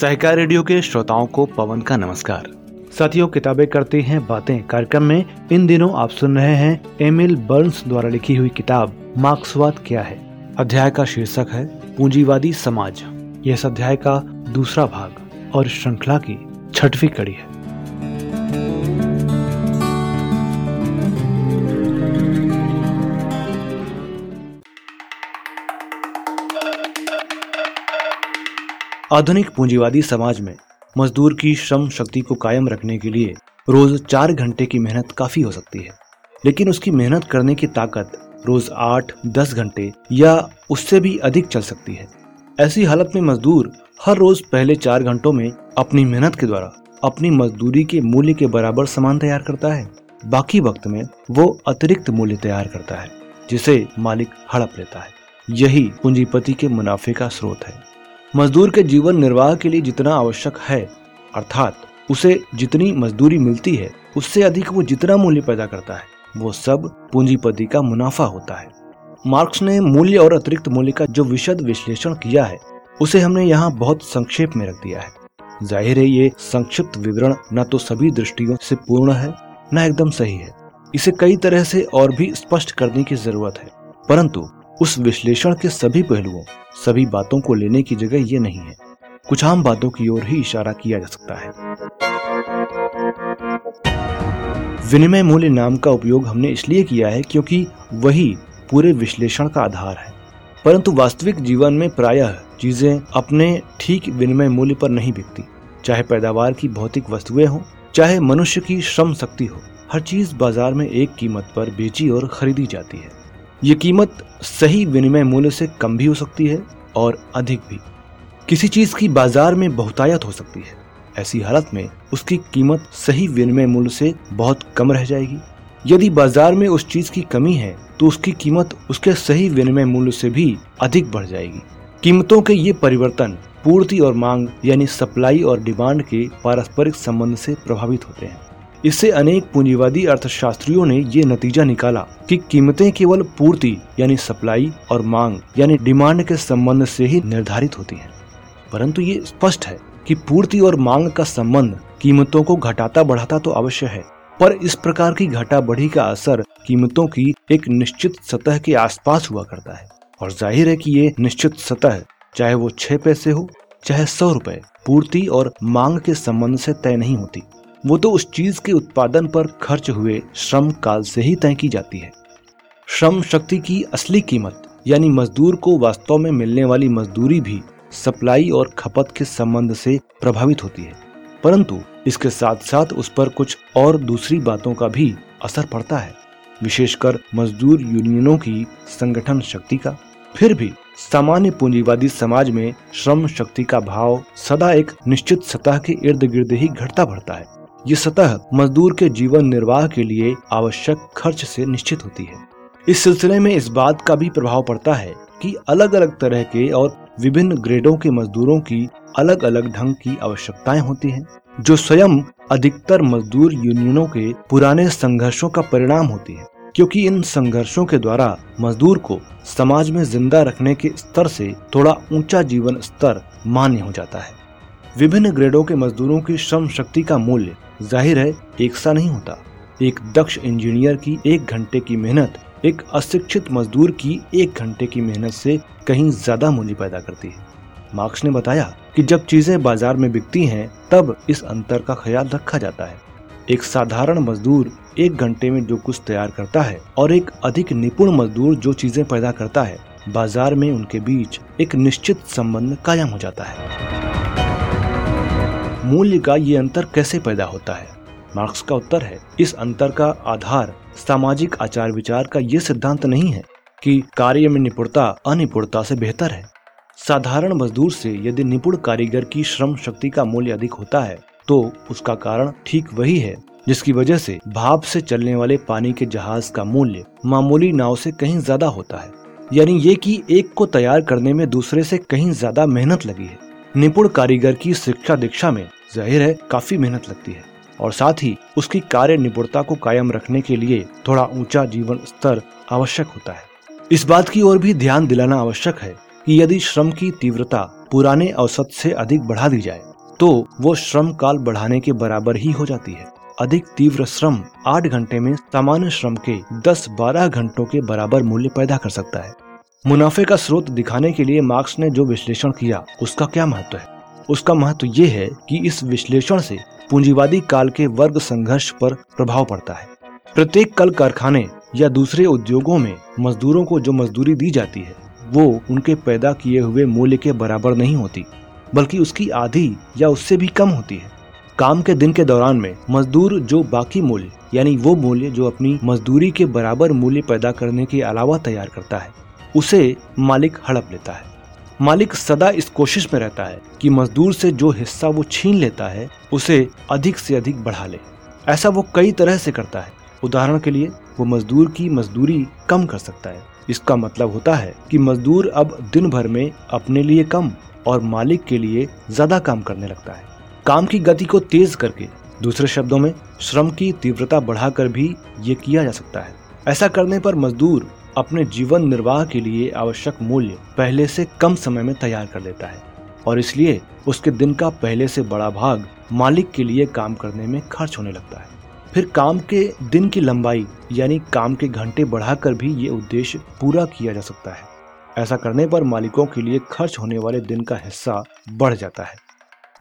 सहकार radio के श्रोताओं को पवन का नमस्कार। साथियों, किताबें करती हैं, बातें, कार्यक्रम में इन दिनों आप सुन रहे हैं एमिल बर्न्स द्वारा लिखी हुई किताब, मार्क्सवाद क्या है? अध्याय का शीर्षक है, पूंजीवादी समाज। यह इस अध्याय का दूसरा भाग और श्रृंखला की छठवी कड़ी है। आधुनिक पूंजीवादी समाज में मजदूर की श्रम शक्ति को कायम रखने के लिए रोज चार घंटे की मेहनत काफ़ी हो सकती है। लेकिन उसकी मेहनत करने की ताकत रोज आठ, दस घंटे या उससे भी अधिक चल सकती है। ऐसी हालत में मजदूर हर रोज पहले चार घंटों में अपनी मेहनत के द्वारा अपनी मजदूरी के मूल्य के बराबर सामान तैयार करता है। बाकी वक्त में वो अतिरिक्त मूल्य तैयार करता है, जिसे मालिक हड़प लेता है। यही पूंजीपति के मुनाफे का स्रोत है। मजदूर के जीवन निर्वाह के लिए जितना आवश्यक है, अर्थात उसे जितनी मजदूरी मिलती है, उससे अधिक वो जितना मूल्य पैदा करता है, वो सब पूंजीपति का मुनाफा होता है। मार्क्स ने मूल्य और अतिरिक्त मूल्य का जो विशद विश्लेषण किया है, उसे हमने यहाँ बहुत संक्षेप में रख दिया है। ज़ाहिर है, ये संक्षिप्त विवरण न तो सभी दृष्टियों से पूर्ण है, न एकदम सही है। इसे कई तरह से और भी स्पष्ट करने की ज़रूरत है। परंतु उस विश्लेषण के सभी पहलुओं, सभी बातों को लेने की जगह ये नहीं है। कुछ आम बातों की ओर ही इशारा किया जा सकता है। विनिमय मूल्य नाम का उपयोग हमने इसलिए किया है क्योंकि वही पूरे विश्लेषण का आधार है। परंतु वास्तविक जीवन में प्रायः चीज़ें अपने ठीक विनिमय मूल्य पर नहीं बिकती। चाहे पैदावार की भौतिक वस्तुएँ हो, चाहे मनुष्य की श्रम शक्ति हो, हर चीज़ बाज़ार में एक कीमत पर बेची और खरीदी जाती है। ये कीमत सही विनिमय मूल्य से कम भी हो सकती है और अधिक भी। किसी चीज़ की बाज़ार में बहुतायत हो सकती है। ऐसी हालत में उसकी कीमत सही विनिमय मूल्य से बहुत कम रह जाएगी। यदि बाज़ार में उस चीज़ की कमी है तो उसकी कीमत उसके सही विनिमय मूल्य से भी अधिक बढ़ जाएगी। कीमतों के ये परिवर्तन पूर्ति और मांग, यानी सप्लाई और डिमांड के पारस्परिक संबंध से प्रभावित होते हैं। इससे अनेक पूंजीवादी अर्थशास्त्रियों ने ये नतीजा निकाला कि कीमतें केवल पूर्ति, यानी सप्लाई और मांग, यानी डिमांड के संबंध से ही निर्धारित होती हैं। परंतु ये स्पष्ट है कि पूर्ति और मांग का संबंध कीमतों को घटाता बढ़ाता तो अवश्य है, पर इस प्रकार की घटा बढ़ी का असर कीमतों की एक निश्चित सतह के आसपास हुआ करता है। और ज़ाहिर है कि ये निश्चित सतह, चाहे वो छह पैसे हो, चाहे सौ रुपए, पूर्ति और मांग के संबंध से तय नहीं होती। वो तो उस चीज़ के उत्पादन पर खर्च हुए श्रम काल से ही तय की जाती है। श्रम शक्ति की असली कीमत, यानी मजदूर को वास्तव में मिलने वाली मजदूरी भी सप्लाई और खपत के संबंध से प्रभावित होती है। परंतु इसके साथ साथ उस पर कुछ और दूसरी बातों का भी असर पड़ता है, विशेषकर मजदूर यूनियनों की संगठन शक्ति का। फिर भी सामान्य पूंजीवादी समाज में श्रम शक्ति का भाव सदा एक निश्चित सतह के इर्द गिर्द ही घटता बढ़ता है। ये सतह मजदूर के जीवन निर्वाह के लिए आवश्यक खर्च से निश्चित होती है। इस सिलसिले में इस बात का भी प्रभाव पड़ता है कि अलग अलग तरह के और विभिन्न ग्रेडों के मजदूरों की अलग अलग ढंग की आवश्यकताएँ होती हैं, जो स्वयं अधिकतर मजदूर यूनियनों के पुराने संघर्षों का परिणाम होती है क्योंकि इन संघर्षों के द्वारा मजदूर को समाज में ज़िंदा रखने के स्तर से थोड़ा ऊँचा जीवन स्तर मान्य हो जाता है। विभिन्न ग्रेडों के मजदूरों की श्रम शक्ति का मूल्य ज़ाहिर है, एक सा नहीं होता। एक दक्ष इंजीनियर की एक घंटे की मेहनत, एक अशिक्षित मजदूर की एक घंटे की मेहनत से कहीं ज़्यादा मूल्य पैदा करती है। मार्क्स ने बताया कि जब चीज़ें बाज़ार में बिकती हैं, तब इस अंतर का ख्याल रखा जाता है। एक साधारण मजदूर एक घंटे में जो कुछ तैयार करता है और एक अधिक निपुण मजदूर जो चीज़ें पैदा करता है, बाज़ार में उनके बीच एक निश्चित संबंध कायम हो जाता है। मूल्य का ये अंतर कैसे पैदा होता है? मार्क्स का उत्तर है, इस अंतर का आधार सामाजिक आचार विचार का ये सिद्धांत नहीं है कि कार्य में निपुणता, अनिपुणता से बेहतर है। साधारण मजदूर से यदि निपुण कारीगर की श्रम शक्ति का मूल्य अधिक होता है तो उसका कारण ठीक वही है, जिसकी वजह से भाप से चलने वाले पानी के जहाज़ का मूल्य मामूली नाव से कहीं ज़्यादा होता है। यानी ये कि एक को तैयार करने में दूसरे से कहीं ज़्यादा मेहनत लगी है। निपुण कारीगर की शिक्षा दीक्षा में ज़ाहिर है, काफ़ी मेहनत लगती है। और साथ ही, उसकी कार्य निपुणता को कायम रखने के लिए थोड़ा ऊँचा जीवन स्तर आवश्यक होता है। इस बात की ओर भी ध्यान दिलाना आवश्यक है कि यदि श्रम की तीव्रता पुराने औसत से अधिक बढ़ा दी जाए तो वो श्रम काल बढ़ाने के बराबर ही हो जाती है। अधिक तीव्र श्रम आठ घंटे में सामान्य श्रम के दस बारह घंटों के बराबर मूल्य पैदा कर सकता है। मुनाफे का स्रोत दिखाने के लिए मार्क्स ने जो विश्लेषण किया, उसका क्या महत्व है? उसका महत्व ये है कि इस विश्लेषण से पूंजीवादी काल के वर्ग संघर्ष पर प्रभाव पड़ता है। प्रत्येक कल कारखाने या दूसरे उद्योगों में मजदूरों को जो मजदूरी दी जाती है, वो उनके पैदा किए हुए मूल्य के बराबर नहीं होती, बल्कि उसकी आधी या उससे भी कम होती है। काम के दिन के दौरान में मजदूर जो बाकी मूल्य, यानी वो मूल्य जो अपनी मजदूरी के बराबर मूल्य पैदा करने के अलावा तैयार करता है, उसे मालिक हड़प लेता है। मालिक सदा इस कोशिश में रहता है कि मजदूर से जो हिस्सा वो छीन लेता है, उसे अधिक से अधिक बढ़ा ले। ऐसा वो कई तरह से करता है। उदाहरण के लिए, वो मजदूर की मजदूरी कम कर सकता है। इसका मतलब होता है कि मजदूर अब दिन भर में अपने लिए कम और मालिक के लिए ज़्यादा काम करने लगता है। काम की गति को तेज करके दूसरे शब्दों में, श्रम की तीव्रता बढ़ाकर भी ये किया जा सकता है। ऐसा करने पर मजदूर अपने जीवन निर्वाह के लिए आवश्यक मूल्य पहले से कम समय में तैयार कर लेता है और इसलिए उसके दिन का पहले से बड़ा भाग मालिक के लिए काम करने में खर्च होने लगता है। फिर काम के दिन की लंबाई, यानी काम के घंटे बढ़ाकर भी ये उद्देश्य पूरा किया जा सकता है। ऐसा करने पर मालिकों के लिए खर्च होने वाले दिन का हिस्सा बढ़ जाता है।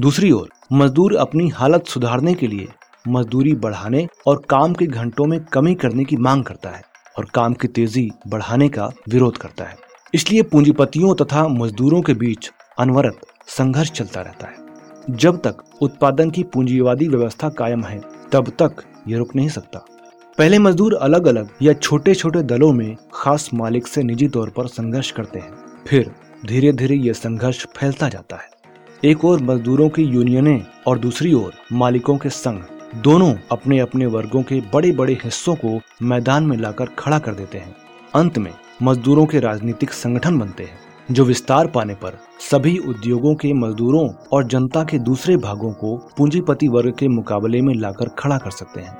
दूसरी ओर, मजदूर अपनी हालत सुधारने के लिए मजदूरी बढ़ाने और काम के घंटों में कमी करने की मांग करता है। और काम की तेज़ी बढ़ाने का विरोध करता है। इसलिए पूंजीपतियों तथा मजदूरों के बीच अनवरत संघर्ष चलता रहता है। जब तक उत्पादन की पूंजीवादी व्यवस्था कायम है, तब तक ये रुक नहीं सकता। पहले मजदूर अलग अलग या छोटे छोटे दलों में खास मालिक से निजी तौर पर संघर्ष करते हैं। फिर धीरे धीरे ये संघर्ष फैलता जाता है। एक ओर मजदूरों की यूनियनें और दूसरी ओर मालिकों के संघ दोनों अपने अपने वर्गों के बड़े बड़े हिस्सों को मैदान में लाकर खड़ा कर देते हैं। अंत में मजदूरों के राजनीतिक संगठन बनते हैं, जो विस्तार पाने पर सभी उद्योगों के मजदूरों और जनता के दूसरे भागों को पूंजीपति वर्ग के मुकाबले में लाकर खड़ा कर सकते हैं।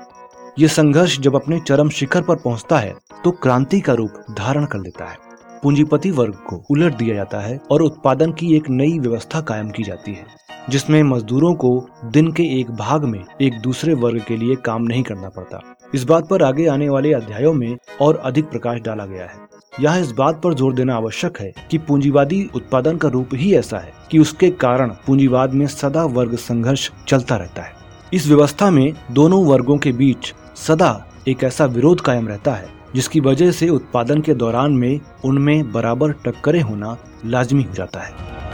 ये संघर्ष जब अपने चरम शिखर पर पहुँचता है तो क्रांति का रूप धारण कर लेता है। पूंजीपति वर्ग को उलट दिया जाता है और उत्पादन की एक नई व्यवस्था कायम की जाती है। जिसमें मजदूरों को दिन के एक भाग में एक दूसरे वर्ग के लिए काम नहीं करना पड़ता। इस बात पर आगे आने वाले अध्यायों में और अधिक प्रकाश डाला गया है। यहाँ इस बात पर ज़ोर देना आवश्यक है कि पूंजीवादी उत्पादन का रूप ही ऐसा है कि उसके कारण पूंजीवाद में सदा वर्ग संघर्ष चलता रहता है। इस व्यवस्था में दोनों वर्गों के बीच सदा एक ऐसा विरोध कायम रहता है, जिसकी वजह से उत्पादन के दौरान में उनमें बराबर टक्करें होना लाजमी हो जाता है।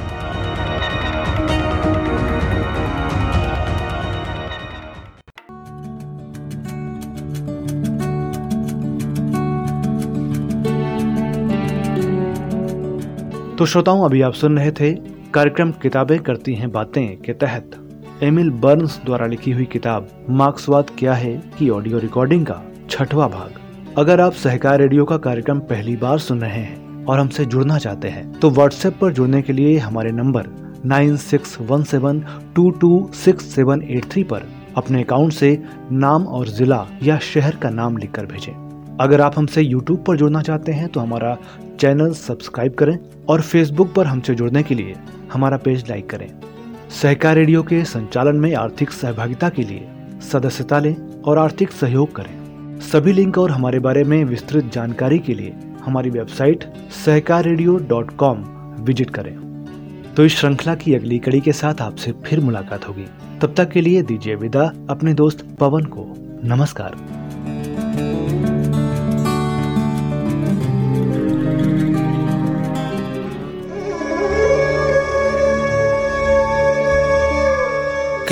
तो श्रोताओं, अभी आप सुन रहे थे कार्यक्रम किताबें करती हैं बातें के तहत। एमिल बर्न्स द्वारा लिखी हुई किताब मार्क्सवाद क्या है की ऑडियो रिकॉर्डिंग का छठवा भाग। अगर आप सहकार रेडियो का कार्यक्रम पहली बार सुन रहे हैं और हमसे जुड़ना चाहते हैं तो व्हाट्सएप पर जुड़ने के लिए हमारे number nine six one seven two two six seven eight three पर अपने अकाउंट से नाम और जिला या शहर का नाम लिखकर भेजें। अगर आप हमसे यूट्यूब पर जुड़ना चाहते हैं तो हमारा चैनल सब्सक्राइब करें और फेसबुक पर हमसे जुड़ने के लिए हमारा पेज लाइक करें। सहकार रेडियो के संचालन में आर्थिक सहभागिता के लिए सदस्यता लें और आर्थिक सहयोग करें। सभी लिंक और हमारे बारे में विस्तृत जानकारी के लिए हमारी वेबसाइट सहकार विज़िट करें। तो इस श्रृंखला की अगली कड़ी के साथ आपसे फिर मुलाकात होगी। तब तक के लिए दीजिए विदा, अपने दोस्त पवन को नमस्कार।